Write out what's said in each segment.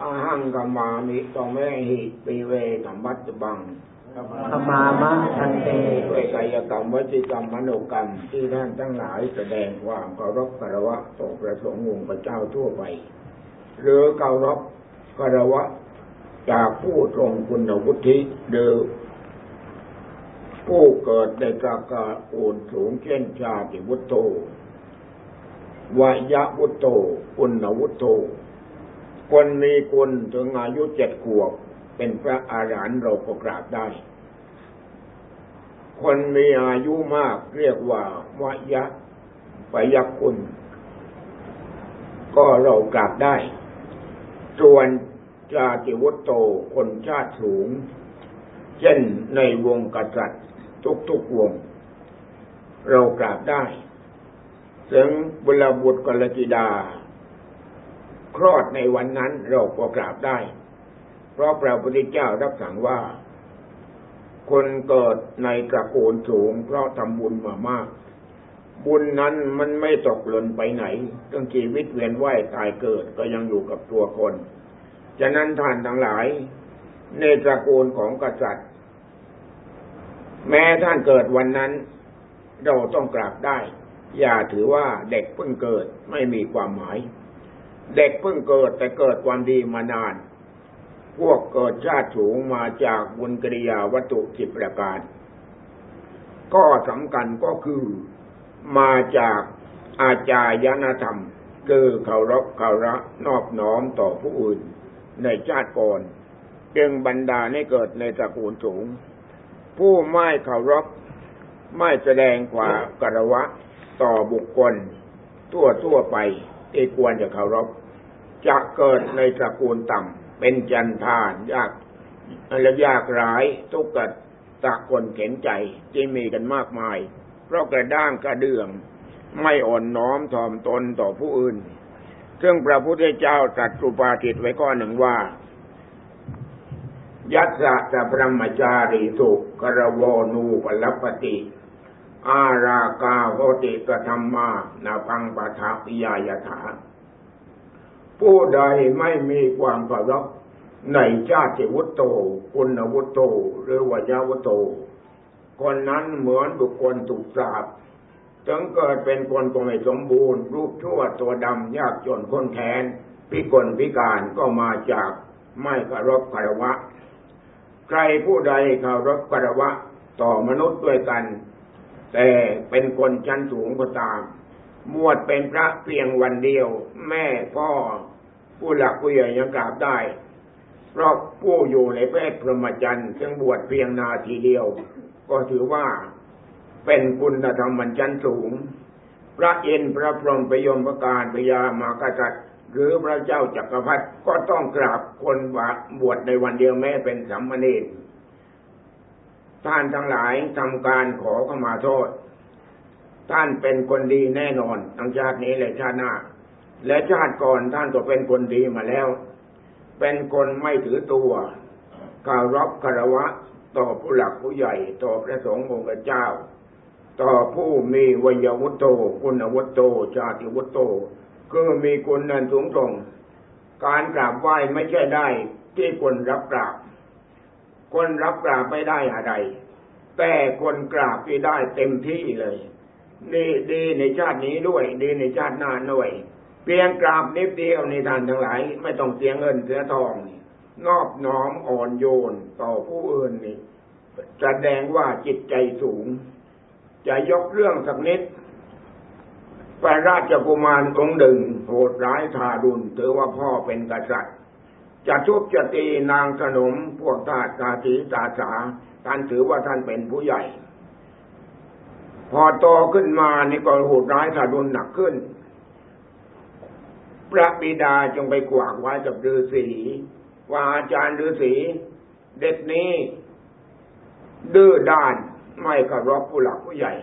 อาหังกมามิตองแม่หิปีเวธรรมัตบังขมามะทันเตด้วยกายกรรมวจิกรรมมโนกรรมที่ท่านทั้งหลายแสดงความเคารพกรวะต่อพระสงฆ์องค์พระเจ้าทั่วไป หรือเคารพกรวะจากผู้ทรงคุณวุฒิหรือผู้เกิดในกากาอูนสูงเช่นชาติวุฒโธวายะวุฒโธคุณวุฒโธ คนมีคุณถึงอายุเจ็ดขวบ เป็นพระอาหารหันต์เราก็กราบได้ คนมีอายุมากเรียกว่าวายะปยักคุณ ก็เรากราบได้ ส่วนชาติวุฒโตคนชาติสูง เช่นในวงกษัตริย์ทุกๆวง เรากราบได้ ถึงบุรบุตรกลจิดา คลอดในวันนั้นเราก็กราบได้ เพราะพระพุทธเจ้ารับสั่งว่า คนเกิดในตระกูลสูง เพราะทำบุญมามาก บุญนั้นมันไม่ตกหล่นไปไหนตั้งชีวิตเวียนว่ายตายเกิดก็ยังอยู่กับตัวคน ฉะนั้นท่านทั้งหลาย ในตระกูลของกษัตริย์ แม้ท่านเกิดวันนั้น เราต้องกราบได้ อย่าถือว่าเด็กเพิ่งเกิดไม่มีความหมาย เด็กเพิ่งเกิดแต่เกิดความดีมานาน พวกเกิดชาติสูงมาจากบุญกิริยาวัตถุจิตประการ ก็สำคัญก็คือมาจากอาจายนธรรม คือเคารพเคาระนอบน้อมต่อผู้อื่นในชาติก่อน จึงบรรดาให้เกิดในตระกูลสูง ผู้ไม่เคารพไม่แสดงความกระวะต่อบุคคล ทั่วทั่วไป ที่ควรจะเคารพจะเกิดในตระกูลต่ำเป็นจันทานยากและยากร้ายทุกข์ตะคนเข็นใจที่มีกันมากมาย เพราะกระด้างกระเดื่อง ไม่อ่อนน้อมถ่อมตนต่อผู้อื่น ซึ่งพระพุทธเจ้าตรัสสุปาทิตไว้ข้อนหนึ่งว่า ยัตสะจะพระมจารีสุกระโวนูปลปติ อารากาโหติกธรรมานาพังปะทาปิยายถา ผู้ใดไม่มีความเคารพในชาติวุตโต คุณวุตโต หรือวิญญาวุตโต คนนั้นเหมือนบุคคลถูกสาบถึงเกิดเป็นคนก็ไม่สมบูรณ์ รูปชั่วตัวดำยากจนคนแค้นพิกลพิการก็มาจากไม่คารพคารวะ ใครผู้ใดคารพคารวะ ต่อมนุษย์ด้วยกัน แต่เป็นคนชั้นสูงก็ตาม มวดเป็นพระเพียงวันเดียว แม่พ่อผู้หลักผู้ใหญ่ยังกราบได้ เพราะผู้อยู่ในเพศพรหมจรรย์ซึ่งบวชเพียงนาทีเดียว ก็ถือว่าเป็นคุณธรรมมันชั้นสูง พระเอินพระพรหมพยมพระการพยามากษัตริย์หรือพระเจ้าจักรพรรดิก็ต้องกราบคนบวชในวันเดียวแม้เป็นสัมมณี ท่านทั้งหลายทำการขอเข้ามาโทษ ท่านเป็นคนดีแน่นอนทั้งชาตินี้และชาติหน้า และชาติก่อนท่านก็เป็นคนดีมาแล้ว เป็นคนไม่ถือตัวคารพคารวะต่อผู้หลักผู้ใหญ่ต่อพระสงฆ์องค์เจ้า ต่อผู้มีวิญญาวุตโตคุณวุตโต ชาติวุตโตคือมีคุณนั้นสูงส่งการกราบไหว้ไม่ใช่ได้ที่คนรับกราบ คนรับกราบไม่ได้อะไร แต่คนกราบที่ได้เต็มที่เลย ดีดีในชาตินี้ด้วย ดีในชาติหน้าด้วยเพียงกราบนิดเดียวในทานทั้งหลาย ไม่ต้องเสียเงินเสียทองนอบน้อมอ่อนโยนต่อผู้อื่นนี่แสดงว่าจิตใจสูง จะยกเรื่องสักนิดพระราชกุมารองค์หนึ่งโหดร้ายทารุณถือว่าพ่อเป็นกษัตริย์ จะทุบจะตีนางขนมพวกทาสตาสีตาสาท่านถือว่าท่านเป็นผู้ใหญ่ พอโตขึ้นมานี่ก็โหดร้ายทารุณหนักขึ้น พระบิดาจงไปกวากไว้กับฤาษีว่าอาจารย์ฤาษีเด็กนี้ ดื้อด้านไม่เคารพผู้หลักผู้ใหญ่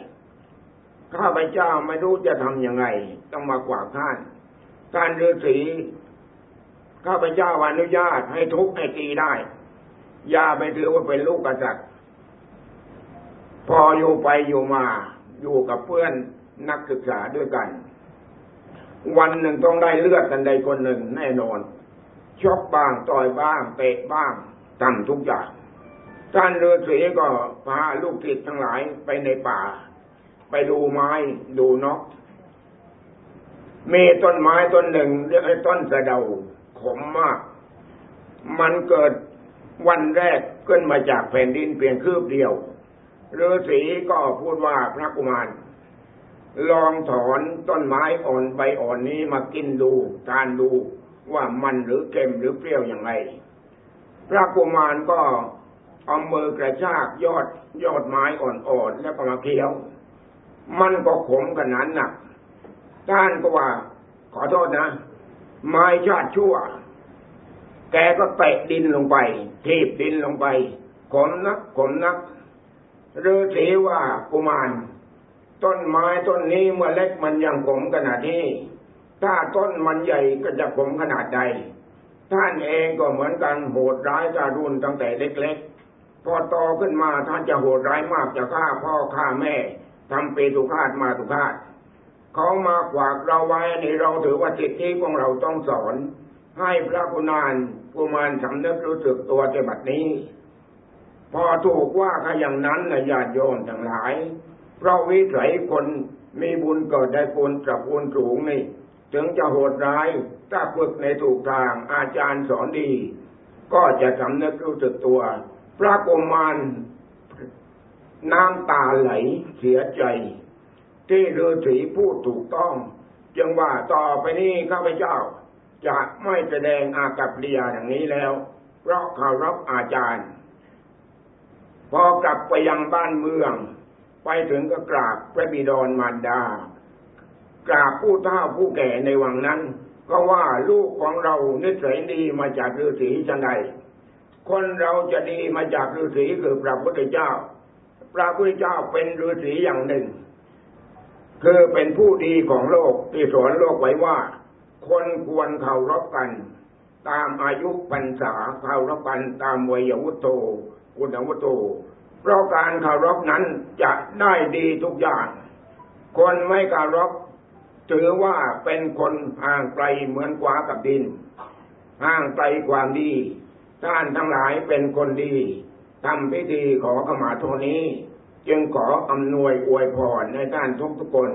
ข้าพเจ้าไม่รู้จะทำยังไง ต้องมากวาดท่าน ท่านฤาษี ข้าพเจ้าอนุญาตให้ทุกให้ตีได้ อย่าไปถือว่าเป็นลูกกษัตริย์พออยู่ไปอยู่มา อยู่กับเพื่อนนักศึกษาด้วยกัน วันหนึ่งต้องได้เลือดกันใดคนหนึ่งแน่นอนชกบ้างต่อยบ้างเตะบ้างทำทุกอย่างท่านฤาษีก็พาลูกศิษย์ทั้งหลายไปในป่า ไปดูไม้ดูนกมีต้นไม้ต้นหนึ่งเรียกไอ้ต้นสะเดา มมาก มันเกิดวันแรกขึ้นมาจากแผ่นดินเพียงคืบเดียวฤาษีก็พูดว่าพระกุมาร ลองถอนต้นไม้อ่อนใบอ่อนนี้มากินดูทานดูว่ามันหรือเค็มหรือเปรี้ยวอย่างไรพระกุมารก็เอามือกระชากยอดยอดไม้อ่อนๆแล้วก็มาเคี้ยว มันก็ขมขนาดหนักท่านก็ว่าขอโทษนะ ไม้ชาติชั่ว แกก็เตะดินลงไปทีบดินลงไปขมนักขมนักฤาษีว่ากุมารต้นไม้ต้นนี้เมื่อเล็กมันยังขมขนาดนี้ ถ้าต้นมันใหญ่ก็จะขมขนาดใด ท่านเองก็เหมือนกันโหดร้ายการุนตั้งแต่เล็กๆ พอโตขึ้นมาท่านจะโหดร้ายมากจะฆ่าพ่อฆ่าแม่ทำเปตุคาตมาตุคาต เขามาขวากเราไว้นี่เราถือว่าสิทธิของเราต้องสอน ให้พระกุณานกุมารสำนึกรู้สึกตัวในบัดนี้ พอถูกว่าขอย่างนั้นนะญาติโยมทั้งหลาย เพราะวิสัยคนมีบุญเกิดได้บุญกับบุญสูงนี่ ถึงจะโหดร้ายถ้าฝึกในถูกทางอาจารย์สอนดี ก็จะสำนึกรู้สึกตัว พระกุมารน้ำตาไหลเสียใจ ที่ฤาษีพูดถูกต้อง จึงว่าต่อไปนี้ข้าพเจ้า จะไม่แสดงอากับเรียอย่างนี้แล้ว เพราะเคารพอาจารย์ พอกลับไปยังบ้านเมือง ไปถึงก็กราบพระบิดรมารดากราบผู้เฒ่าผู้แก่ในวังนั้น ก็ว่าลูกของเรานิสัยดีมาจากฤาษีชันใดคนเราจะดีมาจากฤาษีคือพระพุทธเจ้า พระพุทธเจ้าเป็นฤาษีอย่างหนึ่ง คือเป็นผู้ดีของโลกที่สอนโลกไว้ว่า คนควรเคารพกัน ตามอายุพรรษาเคารพกันตามวัยวุฒโตคุณวุฒโตเพราะการเคารพนั้นจะได้ดีทุกอย่าง คนไม่เคารพถือว่าเป็นคนห่างไกลเหมือนกวากับดินห่างไกลความดีท่านทั้งหลายเป็นคนดีทำพิธีขอขมาโทนี้ จึงขออำนวยอวยพรในท่านทุกทุกคน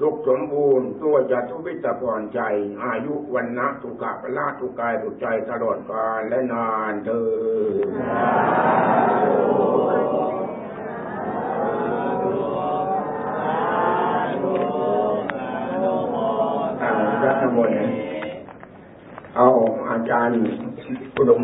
ทุกสมบูรณ์ตัวจะทุกวิตพรใจ อายุวันนะทุกขะพละทุกกายทุกใจตลอดกาลและนานเถิดเอาอาจารย์อุดม